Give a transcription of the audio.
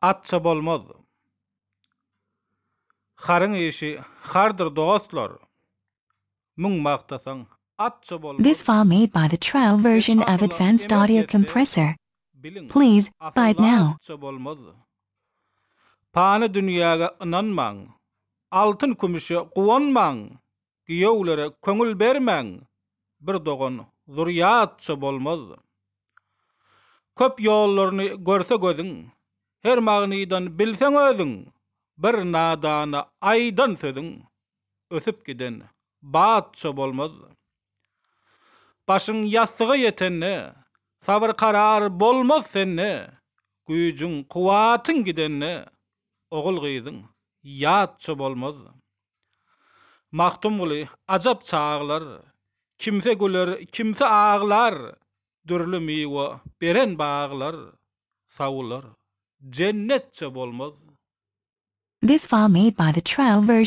Atça bolmaz. Haryň işi hardyr dostlar. Müň magtasaň atça bolmaz. This file made by the trial version of advanced audio compressor. Please buy it now. Atça bolmaz. Pany dünýäge ynanmaň. Altyn kümüşe guwanmaň. Giýewlere köňül bermäň, bir dogan zürýatça bolmaz. Köp ýollaryny görse gözüň, her magnydan bilseň özüň, bir nadana aýdan sözüň, ösüp giden batça bolmaz. Başyň ýassyga ýetende, sabyr-karar bolmaz sende, güýjüň-kuwwatyň gidende, ogul-gyzyň ýatça bolmaz. Magtymguly, Ajap çaglar, Kimse güler, kimse aglar, Dürli miwe beren baglar, Sawular, jennetçe bolmaz. This file made by the trial version.